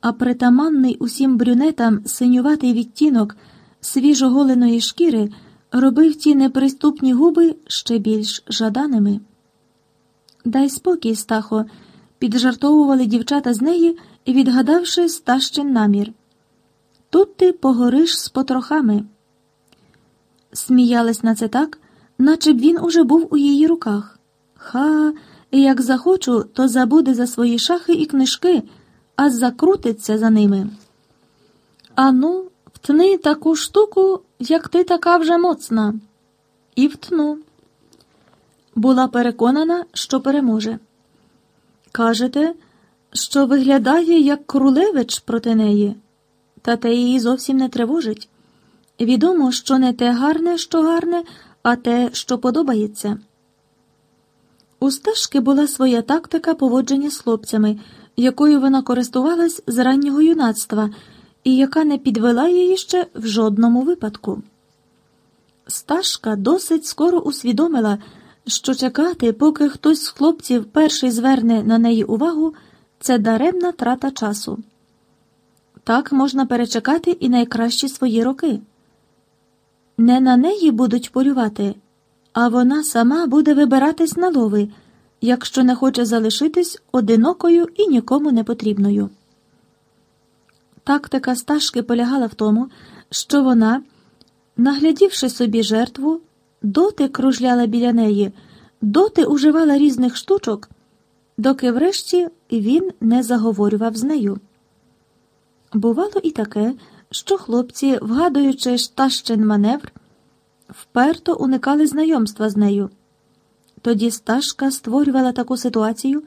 а притаманний усім брюнетам синюватий відтінок свіжоголеної шкіри робив ті неприступні губи ще більш жаданими. Дай спокій, Стахо, піджартовували дівчата з неї, відгадавши Стащин намір. Тут ти погориш з потрохами. Сміялись на це так, наче б він уже був у її руках. Ха, як захочу, то забуде за свої шахи і книжки, а закрутиться за ними. Ану, втни таку штуку, як ти така вже моцна. І втну. Була переконана, що переможе. Кажете, що виглядає як крулевич проти неї, та те її зовсім не тривожить. Відомо, що не те гарне, що гарне, а те, що подобається. У стежки була своя тактика поводження з хлопцями, якою вона користувалась з раннього юнацтва і яка не підвела її ще в жодному випадку. Сташка досить скоро усвідомила, що чекати, поки хтось з хлопців перший зверне на неї увагу, це даремна трата часу. Так можна перечекати і найкращі свої роки. Не на неї будуть полювати, а вона сама буде вибиратись на лови, якщо не хоче залишитись одинокою і нікому не потрібною. Тактика Сташки полягала в тому, що вона, наглядівши собі жертву, доти кружляла біля неї, доти уживала різних штучок, доки врешті він не заговорював з нею. Бувало і таке, що хлопці, вгадуючи Стащин маневр, вперто уникали знайомства з нею. Тоді Сташка створювала таку ситуацію,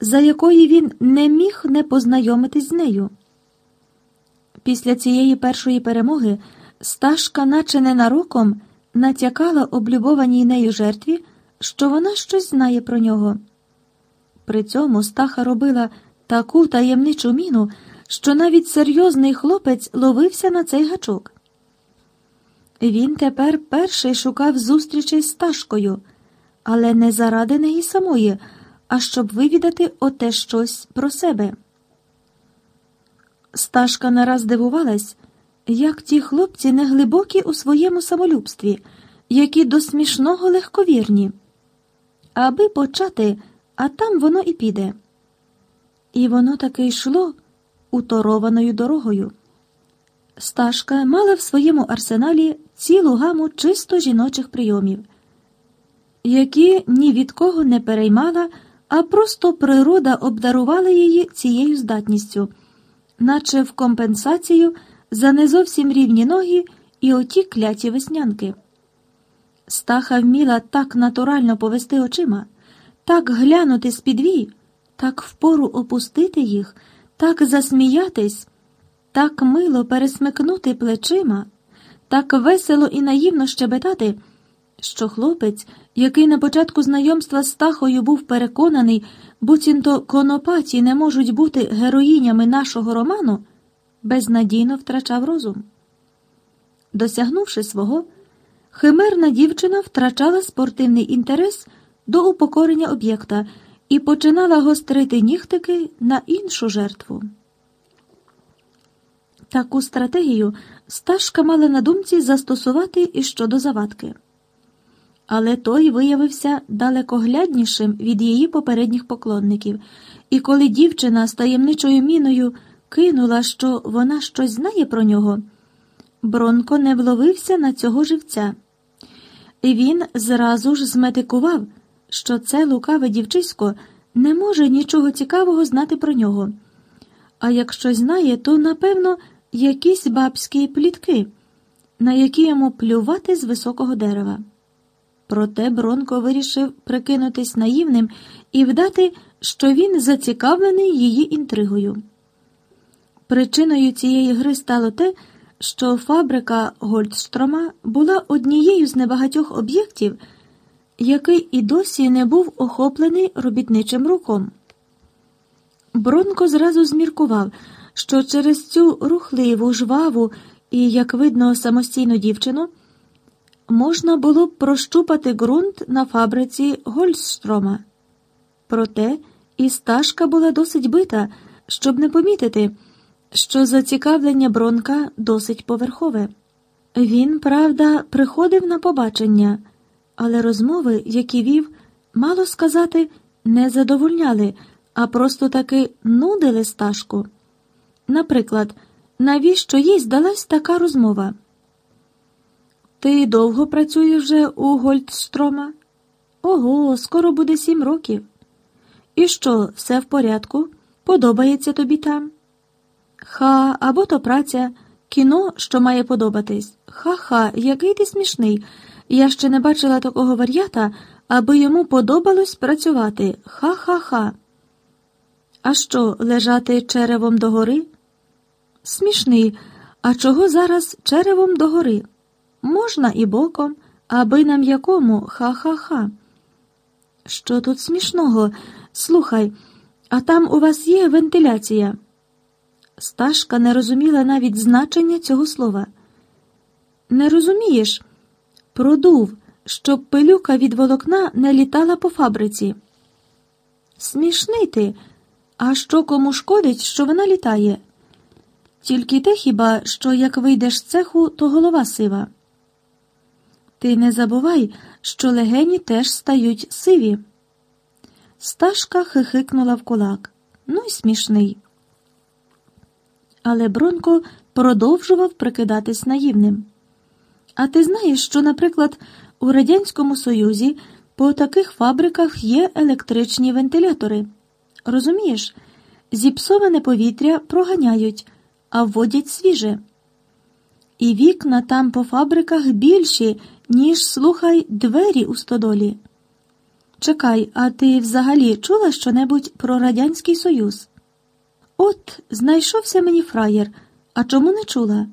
за якої він не міг не познайомитись з нею. Після цієї першої перемоги Сташка, наче ненароком, натякала облюбованій нею жертві, що вона щось знає про нього. При цьому Стаха робила таку таємничу міну, що навіть серйозний хлопець ловився на цей гачок. Він тепер перший шукав зустрічей з Сташкою, але не заради неї самої, а щоб вивідати оте щось про себе. Сташка нараз дивувалась, як ті хлопці неглибокі у своєму самолюбстві, які до смішного легковірні. Аби почати, а там воно і піде. І воно таки йшло уторованою дорогою. Сташка мала в своєму арсеналі цілу гаму чисто жіночих прийомів, які ні від кого не переймала, а просто природа обдарувала її цією здатністю наче в компенсацію за не зовсім рівні ноги і оті кляті веснянки. Стаха вміла так натурально повести очима, так глянути з підвій, так впору опустити їх, так засміятись, так мило пересмикнути плечима, так весело і наївно щебетати, що хлопець, який на початку знайомства з Стахою був переконаний, буцімто конопаті не можуть бути героїнями нашого роману, безнадійно втрачав розум. Досягнувши свого, химерна дівчина втрачала спортивний інтерес до упокорення об'єкта і починала гострити нігтики на іншу жертву. Таку стратегію Сташка мала на думці застосувати і щодо завадки але той виявився далекогляднішим від її попередніх поклонників, і коли дівчина з таємничою міною кинула, що вона щось знає про нього, Бронко не вловився на цього живця. І він зразу ж зметикував, що це лукаве дівчисько не може нічого цікавого знати про нього. А якщо знає, то, напевно, якісь бабські плітки, на які йому плювати з високого дерева. Проте Бронко вирішив прикинутись наївним і вдати, що він зацікавлений її інтригою. Причиною цієї гри стало те, що фабрика Гольдстрома була однією з небагатьох об'єктів, який і досі не був охоплений робітничим руком. Бронко зразу зміркував, що через цю рухливу, жваву і, як видно, самостійну дівчину можна було б прощупати ґрунт на фабриці Гольстрома. Проте і стажка була досить бита, щоб не помітити, що зацікавлення Бронка досить поверхове. Він, правда, приходив на побачення, але розмови, які вів, мало сказати, не задовольняли, а просто таки нудили Сташку. Наприклад, навіщо їй здалась така розмова? Ти довго працюєш вже у Гольдстрома? Ого, скоро буде сім років. І що, все в порядку? Подобається тобі там? Ха, або то праця, кіно, що має подобатись. Ха-ха, який ти смішний. Я ще не бачила такого вар'ята, аби йому подобалось працювати. Ха-ха-ха. А що, лежати черевом догори? Смішний. А чого зараз черевом догори? Можна і боком, аби на м'якому ха-ха-ха. Що тут смішного? Слухай, а там у вас є вентиляція? Сташка не розуміла навіть значення цього слова. Не розумієш? Продув, щоб пилюка від волокна не літала по фабриці. Смішний ти, а що кому шкодить, що вона літає? Тільки те хіба, що як вийдеш з цеху, то голова сива. Ти не забувай, що легені теж стають сиві. Сташка хихикнула в кулак. Ну й смішний. Але Бронко продовжував прикидатись наївним. А ти знаєш, що, наприклад, у Радянському Союзі по таких фабриках є електричні вентилятори. Розумієш, зіпсоване повітря проганяють, а вводять свіже. І вікна там по фабриках більші, ніж слухай двері у стодолі. Чекай, а ти взагалі чула щонебудь про Радянський Союз? От, знайшовся мені фраєр, а чому не чула?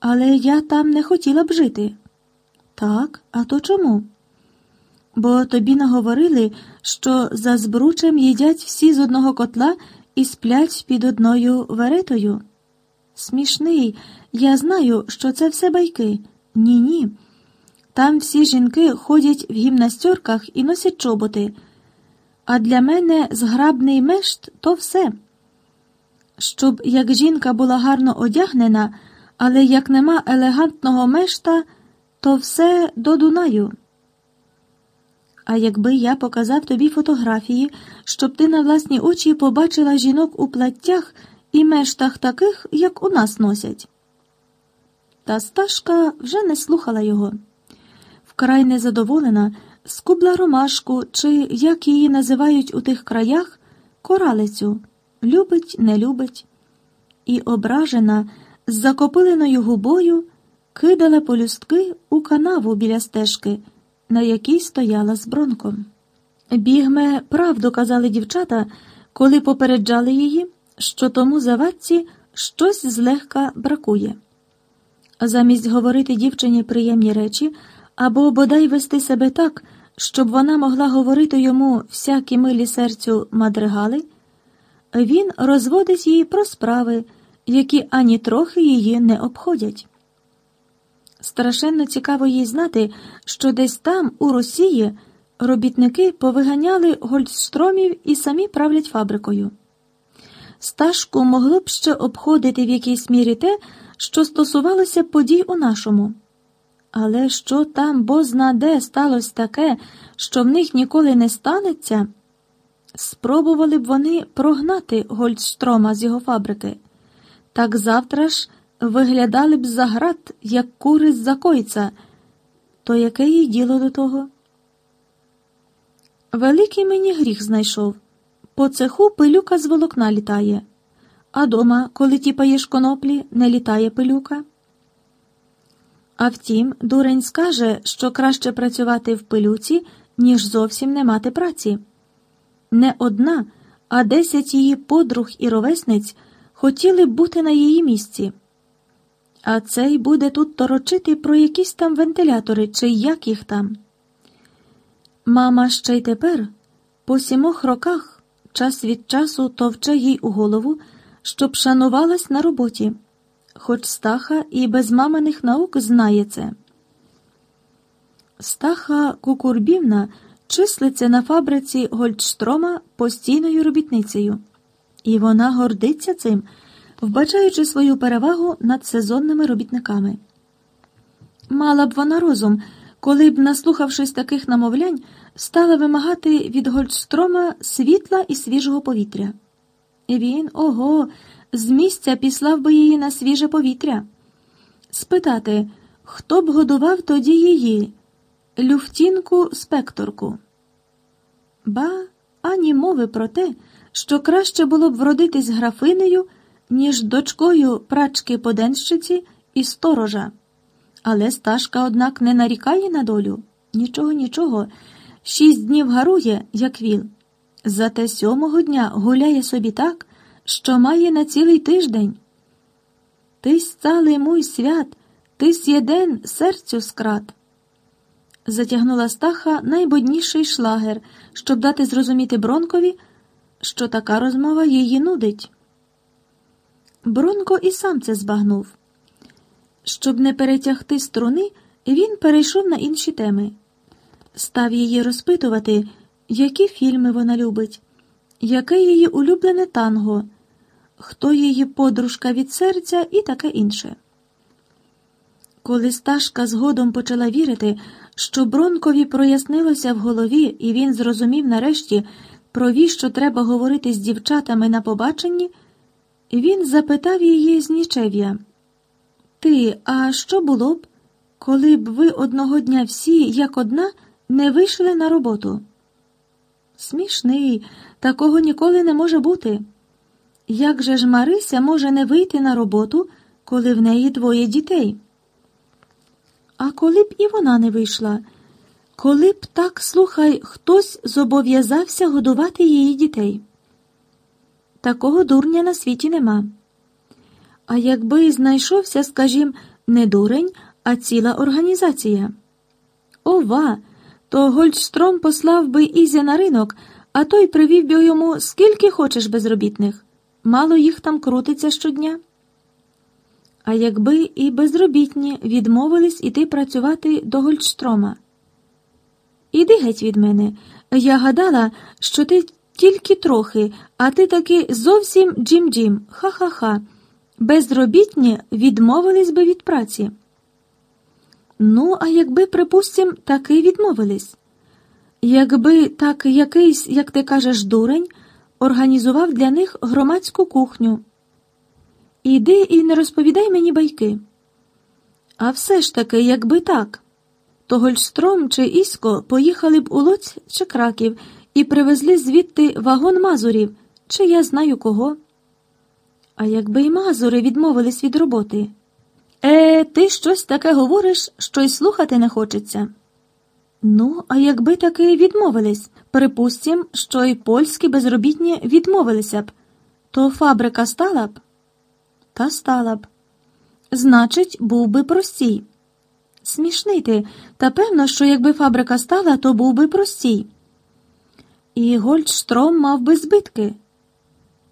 Але я там не хотіла б жити. Так, а то чому? Бо тобі наговорили, що за збручем їдять всі з одного котла і сплять під одною веретою. Смішний, я знаю, що це все байки. Ні, ні. Там всі жінки ходять в гімнастерках і носять чоботи. А для мене зграбний мешт то все. Щоб як жінка була гарно одягнена, але як нема елегантного мешта, то все до Дунаю. А якби я показав тобі фотографії, щоб ти на власні очі побачила жінок у платтях і мештах таких, як у нас носять. Та Сташка вже не слухала його. Вкрай незадоволена, скубла ромашку, чи, як її називають у тих краях, коралицю любить, не любить, і ображена, з закопиленою губою кидала полюстки у канаву біля стежки, на якій стояла з бронком. Бігме, правду казали дівчата, коли попереджали її, що тому завадці щось злегка бракує. Замість говорити дівчині приємні речі або бодай вести себе так, щоб вона могла говорити йому всякі милі серцю мадригали, він розводить її про справи, які ані трохи її не обходять. Страшенно цікаво їй знати, що десь там, у Росії, робітники повиганяли гольдстромів і самі правлять фабрикою. Сташку могло б ще обходити в якійсь мірі те, що стосувалося подій у нашому. Але що там бозна де сталося таке, що в них ніколи не станеться, спробували б вони прогнати Гольдстрома з його фабрики. Так завтра ж виглядали б за град, як кури з закойця. То яке їй діло до того? Великий мені гріх знайшов. По цеху пилюка з волокна літає, а дома, коли тіпаєш коноплі, не літає пилюка. А втім, дурень скаже, що краще працювати в пилюці, ніж зовсім не мати праці. Не одна, а десять її подруг і ровесниць хотіли б бути на її місці. А цей буде тут торочити про якісь там вентилятори чи як їх там. Мама ще й тепер, по сімох роках, час від часу товче їй у голову, щоб шанувалась на роботі, хоч стаха і без маминих наук знає це. Стаха Кукурбівна числиться на фабриці Гольдштрома постійною робітницею І вона гордиться цим, вбачаючи свою перевагу над сезонними робітниками. Мала б вона розум, коли б, наслухавшись таких намовлянь, стала вимагати від Гольдстрома світла і свіжого повітря. Він, ого, з місця післав би її на свіже повітря. Спитати, хто б годував тоді її, люфтінку спекторку. Ба, ані мови про те, що краще було б вродитись графинею, ніж дочкою прачки поденщиці і сторожа. Але сташка, однак, не нарікає на долю. Нічого, нічого. Шість днів гарує, як віл. Зате сьомого дня гуляє собі так, що має на цілий тиждень. Ти цалий мой свят, тись єден серцю скрат. Затягнула стаха найбодніший шлагер, щоб дати зрозуміти Бронкові, що така розмова її нудить. Бронко і сам це збагнув. Щоб не перетягти струни, він перейшов на інші теми. Став її розпитувати, які фільми вона любить, яке її улюблене танго, хто її подружка від серця і таке інше. Коли Сташка згодом почала вірити, що Бронкові прояснилося в голові, і він зрозумів нарешті, про віщо треба говорити з дівчатами на побаченні, він запитав її з нічев'я. Ти, а що було б, коли б ви одного дня всі, як одна, не вийшли на роботу? Смішний, такого ніколи не може бути. Як же ж Марися може не вийти на роботу, коли в неї двоє дітей? А коли б і вона не вийшла, коли б так, слухай, хтось зобов'язався годувати її дітей? Такого дурня на світі нема. А якби знайшовся, скажімо, не дурень, а ціла організація. Ова, то Гольдстром послав би Ізя на ринок, а той привів би йому скільки хочеш безробітних. Мало їх там крутиться щодня. А якби і безробітні відмовились іти працювати до Гольдстрома. Іди геть від мене. Я гадала, що ти тільки трохи, а ти таки зовсім джим-джим, ха-ха-ха. Безробітні відмовились би від праці. Ну, а якби, припустім, таки відмовились. Якби так якийсь, як ти кажеш, дурень, організував для них громадську кухню. Іди і не розповідай мені байки. А все ж таки, якби так, то Гольстром чи Ісько поїхали б у Лоць чи Краків і привезли звідти вагон мазурів, чи я знаю кого. А якби й мазури відмовились від роботи. Е, ти щось таке говориш, що й слухати не хочеться. Ну, а якби таки відмовились, припустім, що й польські безробітні відмовилися б, то фабрика стала б? Та стала б. Значить, був би простій. Смішний ти, та певно, що якби фабрика стала, то був би простій. І Гольдштром мав би збитки.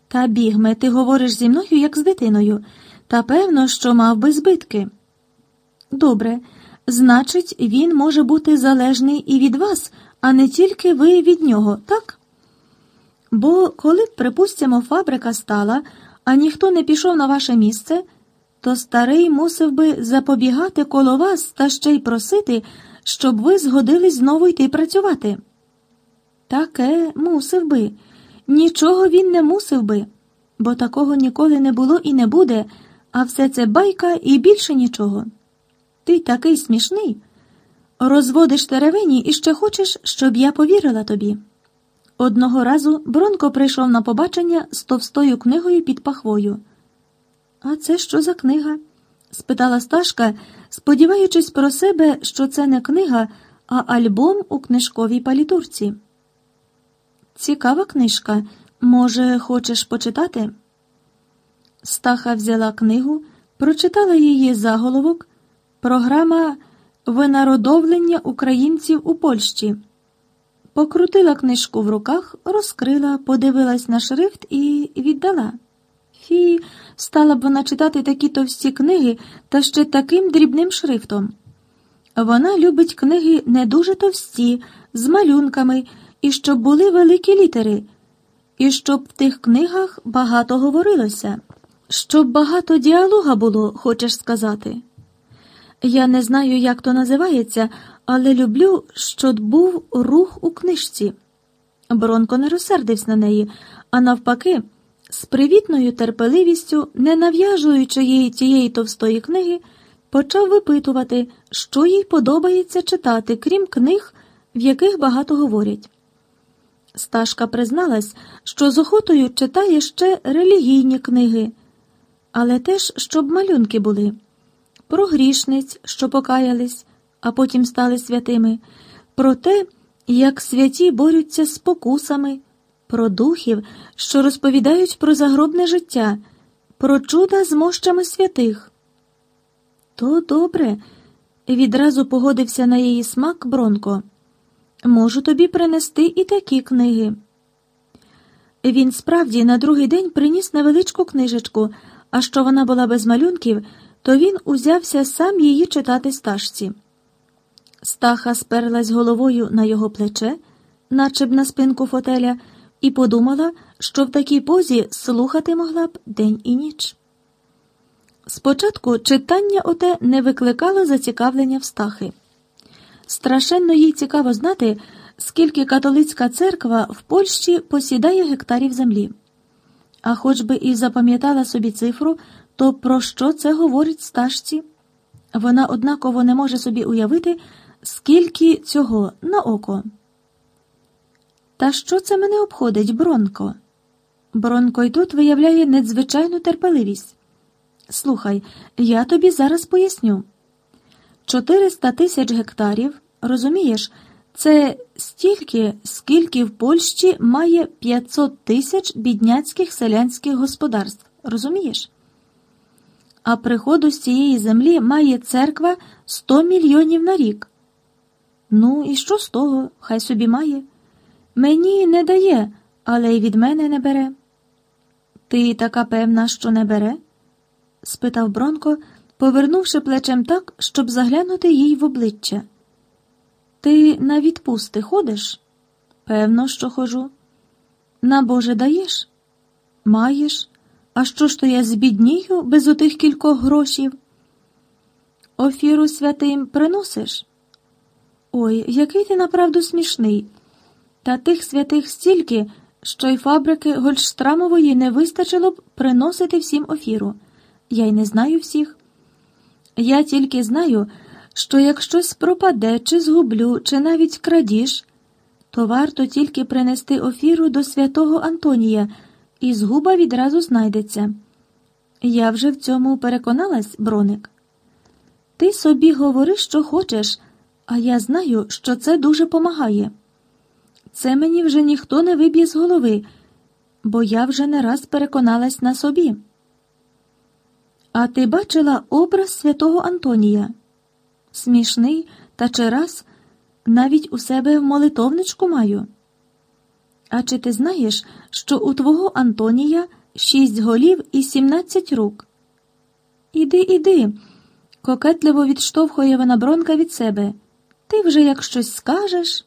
Та бігме, ти говориш зі мною, як з дитиною, та певно, що мав би збитки. Добре, значить, він може бути залежний і від вас, а не тільки ви від нього, так? Бо коли б, припустимо, фабрика стала, а ніхто не пішов на ваше місце, то старий мусив би запобігати коло вас та ще й просити, щоб ви згодились знову йти працювати. Таке мусив би. Нічого він не мусив би, бо такого ніколи не було і не буде, а все це байка і більше нічого. Ти такий смішний. Розводиш теревені і ще хочеш, щоб я повірила тобі. Одного разу Бронко прийшов на побачення з товстою книгою під пахвою. А це що за книга? спитала Сташка, сподіваючись про себе, що це не книга, а альбом у книжковій палітурці. Цікава книжка. Може, хочеш почитати? Стаха взяла книгу, прочитала її заголовок Програма винародовлення українців у Польщі. Покрутила книжку в руках, розкрила, подивилась на шрифт і віддала. Фі, стала б вона читати такі товсті книги та ще таким дрібним шрифтом. Вона любить книги не дуже товсті, з малюнками і щоб були великі літери. і щоб в тих книгах багато говорилося, щоб багато діалога було, хочеш сказати. Я не знаю, як то називається, але люблю, щоб був рух у книжці. Бронко не розсердився на неї, а навпаки, з привітною терпеливістю, не нав'яжуючи їй тієї товстої книги, почав випитувати, що їй подобається читати, крім книг, в яких багато говорять. Сташка призналась, що з охотою читає ще релігійні книги, але теж, щоб малюнки були про грішниць, що покаялись, а потім стали святими, про те, як святі борються з покусами, про духів, що розповідають про загробне життя, про чуда з мощами святих. То добре, відразу погодився на її смак Бронко. Можу тобі принести і такі книги. Він справді на другий день приніс невеличку книжечку, а що вона була без малюнків, то він узявся сам її читати стажці. Стаха сперлась головою на його плече, наче б на спинку фотеля, і подумала, що в такій позі слухати могла б день і ніч. Спочатку читання оте не викликало зацікавлення в стахи. Страшенно їй цікаво знати, скільки католицька церква в Польщі посідає гектарів землі. А хоч би і запам'ятала собі цифру, то про що це говорить стажці? Вона однаково не може собі уявити, скільки цього на око. Та що це мене обходить, Бронко? Бронко й тут виявляє надзвичайну терпеливість. Слухай, я тобі зараз поясню. 400 тисяч гектарів, розумієш, це стільки, скільки в Польщі має 500 тисяч бідняцьких селянських господарств, розумієш? А приходу з цієї землі має церква 100 мільйонів на рік. Ну, і що з того? Хай собі має. Мені не дає, але й від мене не бере. Ти така певна, що не бере? спитав Бронко, повернувши плечем так, щоб заглянути їй в обличчя. Ти на відпусти ходиш? Певно, що хожу. На Боже даєш? Маєш? А що ж то я збіднію без отих кількох грошів? Офіру святим приносиш? Ой, який ти направду смішний. Та тих святих стільки, що й фабрики Гольштрамової не вистачило б приносити всім офіру. Я й не знаю всіх. Я тільки знаю, що як щось пропаде, чи згублю, чи навіть крадіж, то варто тільки принести офіру до святого Антонія, і згуба відразу знайдеться. Я вже в цьому переконалась, броник. Ти собі говори, що хочеш, а я знаю, що це дуже помагає. Це мені вже ніхто не виб'є з голови, бо я вже не раз переконалась на собі. А ти бачила образ святого Антонія? Смішний, та чи раз навіть у себе в молитовничку маю. А чи ти знаєш, що у твого Антонія шість голів і сімнадцять рук? Іди, іди, кокетливо відштовхує вона бронка від себе. Ти вже як щось скажеш,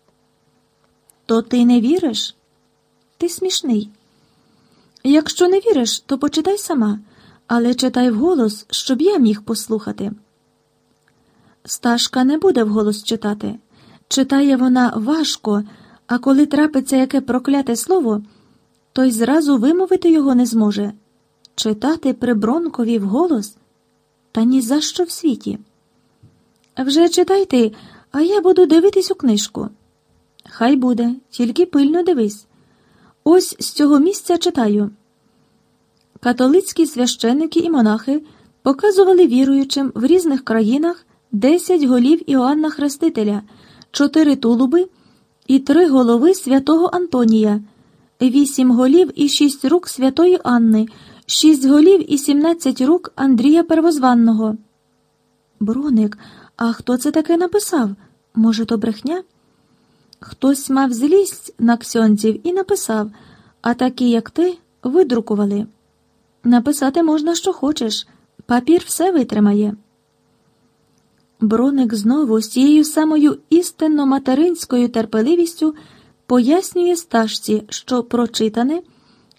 то ти не віриш? Ти смішний. Якщо не віриш, то почитай сама, але читай вголос, щоб я міг послухати. Сташка не буде вголос читати. Читає вона важко, а коли трапиться яке прокляте слово, то й зразу вимовити його не зможе. Читати при Бронкові вголос? Та ні за що в світі. Вже читайте, а я буду дивитись у книжку. Хай буде, тільки пильно дивись. Ось з цього місця читаю. Католицькі священники і монахи показували віруючим в різних країнах десять голів Іоанна Хрестителя, чотири тулуби і три голови святого Антонія, вісім голів і шість рук святої Анни, шість голів і сімнадцять рук Андрія Первозванного. Броник, а хто це таке написав? Може, то брехня? Хтось мав злість на ксьонців і написав, а такі, як ти, видрукували. Написати можна, що хочеш, папір все витримає. Броник знову з тією самою істинно материнською терпеливістю пояснює стажці, що прочитане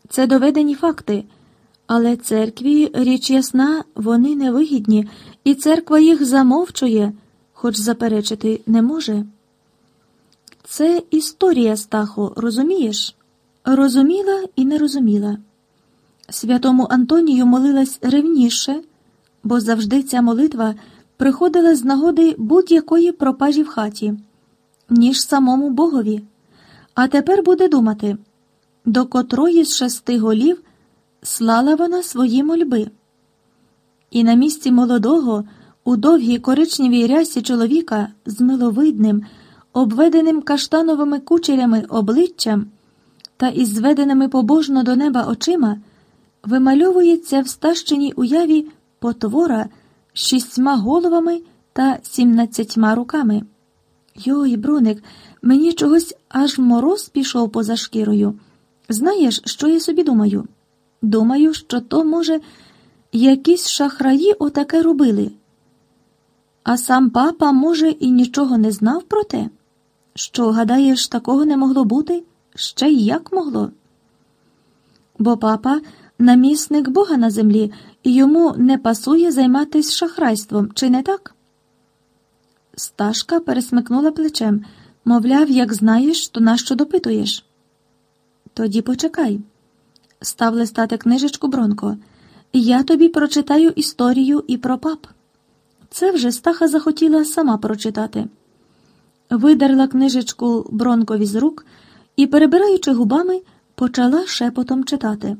Це доведені факти. Але церкві, річ ясна, вони невигідні, і церква їх замовчує, хоч заперечити не може. Це історія, Стахо, розумієш? Розуміла і не розуміла. Святому Антонію молилась ревніше, бо завжди ця молитва приходила з нагоди будь-якої пропажі в хаті, ніж самому Богові. А тепер буде думати, до котрої з шести голів слала вона свої мольби. І на місці молодого, у довгій коричневій рясі чоловіка з миловидним, обведеним каштановими кучерями обличчям та із зведеними побожно до неба очима, вимальовується в стащеній уяві потвора шістьма головами та сімнадцятьма руками. Йой, броник, мені чогось аж мороз пішов поза шкірою. Знаєш, що я собі думаю? Думаю, що то, може, якісь шахраї отаке робили. А сам папа, може, і нічого не знав про те? Що, гадаєш, такого не могло бути? Ще й як могло? Бо папа намісник Бога на землі, йому не пасує займатися шахрайством, чи не так? Сташка пересмикнула плечем, мовляв, як знаєш, то нащо допитуєш? Тоді почекай. Став листати книжечку Бронко. Я тобі прочитаю історію і про пап. Це вже Стаха захотіла сама прочитати. Видерла книжечку Бронкові з рук і, перебираючи губами, почала шепотом читати.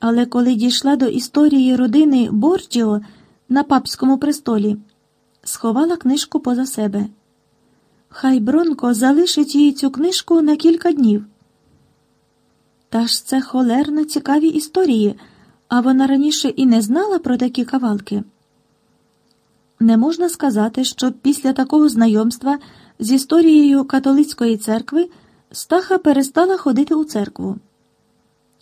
Але коли дійшла до історії родини Борджіо на папському престолі, сховала книжку поза себе. Хай Бронко залишить їй цю книжку на кілька днів. Та ж це холерно цікаві історії, а вона раніше і не знала про такі кавалки. Не можна сказати, що після такого знайомства з історією католицької церкви Стаха перестала ходити у церкву.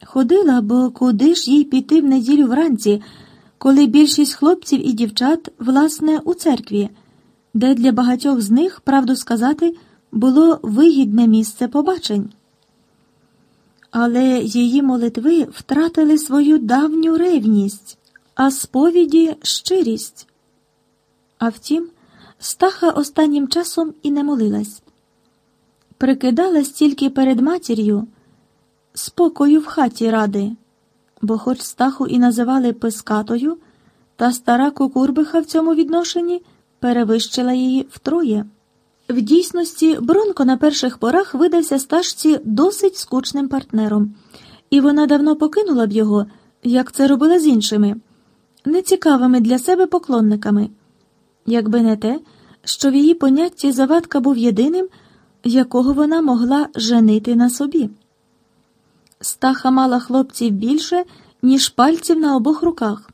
Ходила, бо куди ж їй піти в неділю вранці, коли більшість хлопців і дівчат, власне, у церкві, де для багатьох з них, правду сказати, було вигідне місце побачень. Але її молитви втратили свою давню ревність, а сповіді щирість. А втім, Стаха останнім часом і не молилась. Прикидалась тільки перед матір'ю, спокою в хаті ради, бо, хоч стаху і називали пискатою, та стара кукурбиха в цьому відношенні перевищила її втроє. В дійсності, Бронко на перших порах видався стажці досить скучним партнером, і вона давно покинула б його, як це робила з іншими, нецікавими для себе поклонниками, якби не те, що в її понятті завадка був єдиним, якого вона могла женити на собі. Стаха мала хлопців більше, ніж пальців на обох руках,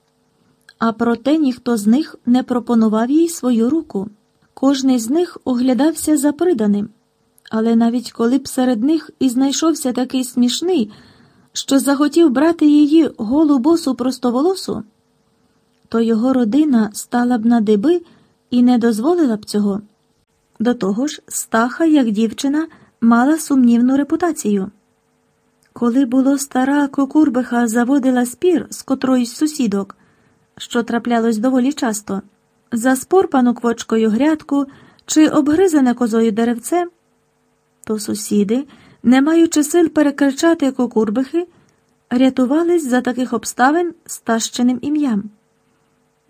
а проте ніхто з них не пропонував їй свою руку. Кожний з них оглядався за приданим, але навіть коли б серед них і знайшовся такий смішний, що захотів брати її голу босу простоволосу, то його родина стала б на диби і не дозволила б цього. До того ж, стаха, як дівчина, мала сумнівну репутацію. Коли було стара кукурбиха заводила спір з котроїсь сусідок, що траплялось доволі часто заспорпану квочкою грядку чи обгризане козою деревце, то сусіди, не маючи сил перекричати кукурбихи, рятувались за таких обставин стащеним ім'ям.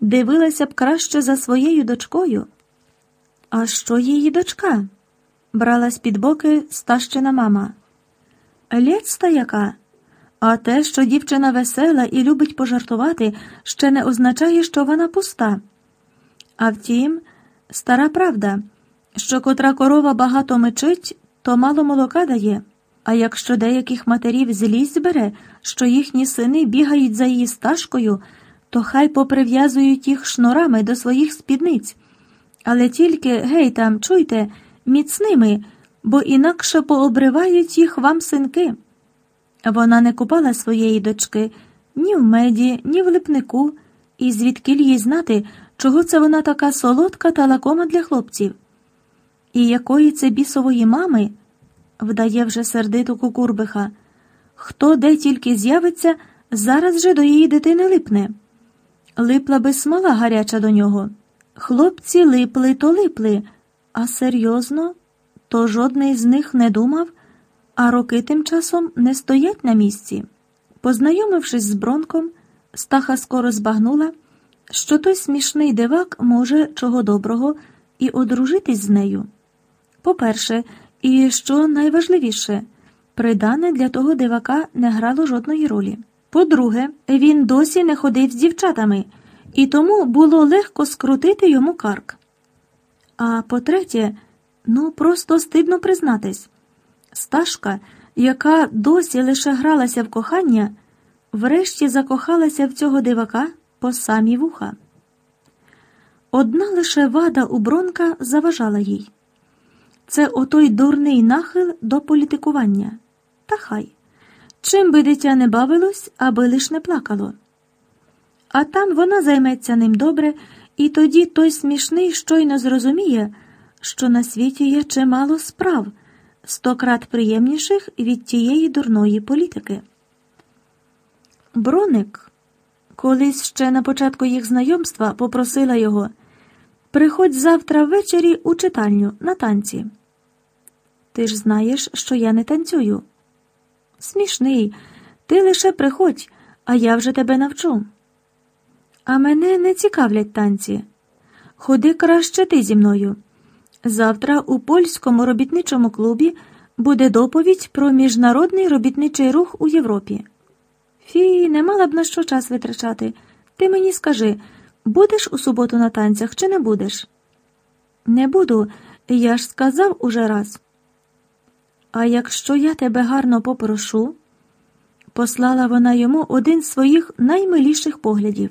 Дивилася б краще за своєю дочкою. А що її дочка? бралась під боки стащена мама. Лєцта яка? А те, що дівчина весела і любить пожартувати, ще не означає, що вона пуста. А втім, стара правда, що котра корова багато мечить, то мало молока дає. А якщо деяких матерів злість бере, що їхні сини бігають за її стажкою, то хай поприв'язують їх шнурами до своїх спідниць. Але тільки, гей там, чуйте, міцними, бо інакше пообривають їх вам синки. Вона не купала своєї дочки ні в меді, ні в липнику, і звідкіль їй знати, чого це вона така солодка та лакома для хлопців? І якої це бісової мами, вдає вже сердиту кукурбиха, Хто де тільки з'явиться, зараз же до її дитини липне. Липла би смола гаряча до нього. Хлопці липли то липли, а серйозно, то жодний з них не думав, а роки тим часом не стоять на місці. Познайомившись з Бронком, Стаха скоро збагнула, що той смішний дивак може чого доброго і одружитись з нею. По-перше, і що найважливіше, придане для того дивака не грало жодної ролі. По-друге, він досі не ходив з дівчатами, і тому було легко скрутити йому карк. А по-третє, ну просто стидно признатись, Сташка, яка досі лише гралася в кохання, врешті закохалася в цього дивака по самі вуха. Одна лише вада у Бронка заважала їй це отой дурний нахил до політикування. Та хай. Чим би дитя не бавилось, аби лиш не плакало. А там вона займеться ним добре, і тоді той смішний щойно зрозуміє, що на світі є чимало справ, сто крат приємніших від тієї дурної політики. Броник колись ще на початку їх знайомства попросила його приходь завтра ввечері у читальню на танці. Ти ж знаєш, що я не танцюю. Смішний, ти лише приходь, а я вже тебе навчу. А мене не цікавлять танці. Ходи краще ти зі мною. Завтра у польському робітничому клубі буде доповідь про міжнародний робітничий рух у Європі. Фі, не мала б на що час витрачати. Ти мені скажи, будеш у суботу на танцях чи не будеш? Не буду, я ж сказав уже раз. А якщо я тебе гарно попрошу, послала вона йому один з своїх наймиліших поглядів.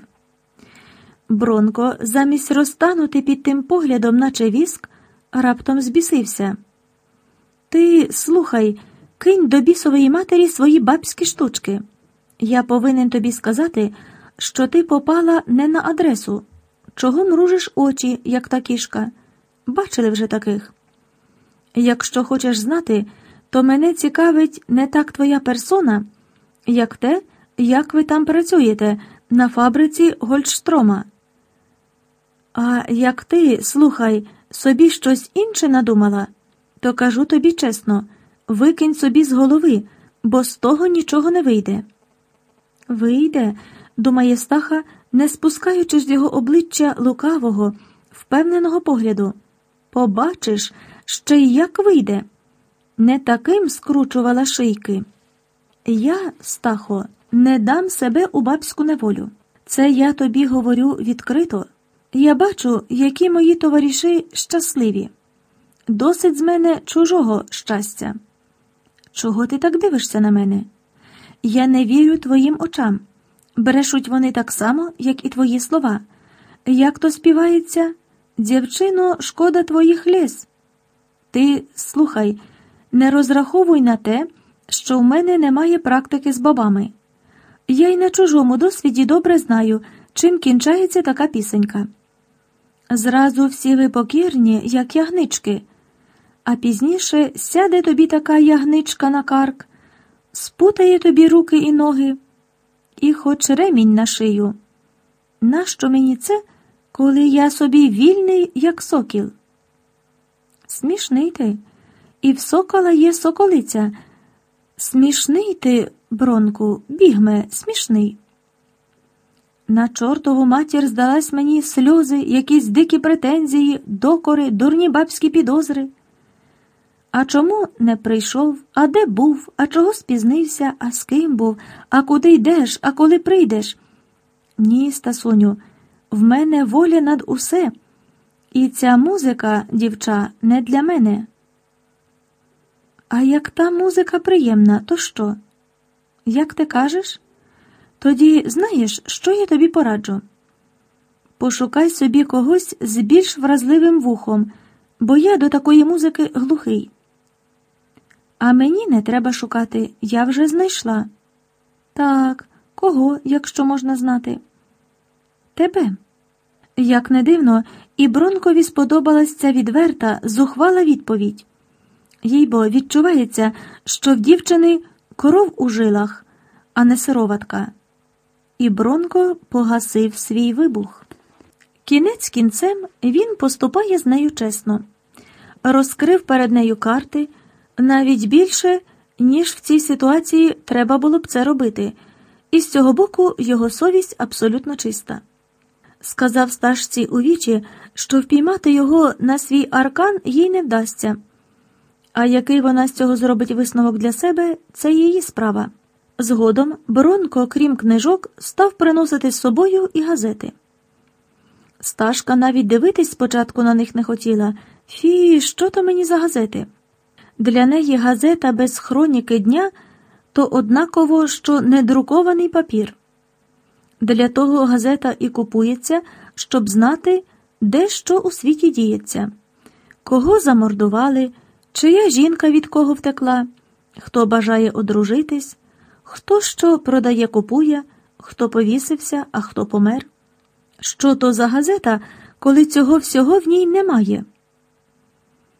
Бронко, замість розтанути під тим поглядом, наче віск, раптом збісився. Ти слухай, кинь до бісової матері свої бабські штучки. Я повинен тобі сказати, що ти попала не на адресу. Чого мружиш очі, як та кішка? Бачили вже таких. Якщо хочеш знати, то мене цікавить не так твоя персона, як те, як ви там працюєте на фабриці Гольдштрома. А як ти, слухай, собі щось інше надумала, то кажу тобі чесно викинь собі з голови, бо з того нічого не вийде. Вийде, думає Стаха, не спускаючи з його обличчя лукавого, впевненого погляду. Побачиш, ще й як вийде. Не таким скручувала шийки. Я, Стахо, не дам себе у бабську неволю. Це я тобі говорю відкрито. Я бачу, які мої товариші щасливі. Досить з мене чужого щастя. Чого ти так дивишся на мене? Я не вірю твоїм очам. Брешуть вони так само, як і твої слова. Як то співається, дівчино, шкода твоїх ліс. Ти слухай, не розраховуй на те, що в мене немає практики з бабами. Я й на чужому досвіді добре знаю, чим кінчається така пісенька. Зразу всі ви покірні, як ягнички, а пізніше сяде тобі така ягничка на карк, спутає тобі руки і ноги, і хоч ремінь на шию. Нащо мені це, коли я собі вільний, як сокіл? Смішний ти, і в сокола є соколиця. Смішний ти, бронку, бігме, смішний. На чортову матір здалась мені сльози, якісь дикі претензії, докори, дурні бабські підозри. А чому не прийшов, а де був, а чого спізнився, а з ким був, а куди йдеш, а коли прийдеш? Ні, Стасуню, в мене воля над усе, і ця музика, дівча, не для мене. А як та музика приємна, то що? Як ти кажеш? Тоді знаєш, що я тобі пораджу? Пошукай собі когось з більш вразливим вухом, бо я до такої музики глухий. А мені не треба шукати, я вже знайшла. Так, кого, якщо можна знати? Тебе. Як не дивно, і Бронкові сподобалась ця відверта, зухвала відповідь. Їй бо відчувається, що в дівчини коров у жилах, а не сироватка. І Бронко погасив свій вибух. Кінець кінцем він поступає з нею чесно, розкрив перед нею карти навіть більше, ніж в цій ситуації треба було б це робити, і з цього боку його совість абсолютно чиста. Сказав стажці у вічі, що впіймати його на свій аркан їй не вдасться. А який вона з цього зробить висновок для себе, це її справа. Згодом Бронко, крім книжок, став приносити з собою і газети. Сташка навіть дивитись спочатку на них не хотіла. Фі, що то мені за газети? Для неї газета без хроніки дня то однаково, що недрукований папір. Для того газета і купується, щоб знати, де що у світі діється, кого замордували, чия жінка від кого втекла, хто бажає одружитись, хто що продає, купує, хто повісився, а хто помер. Що то за газета, коли цього всього в ній немає?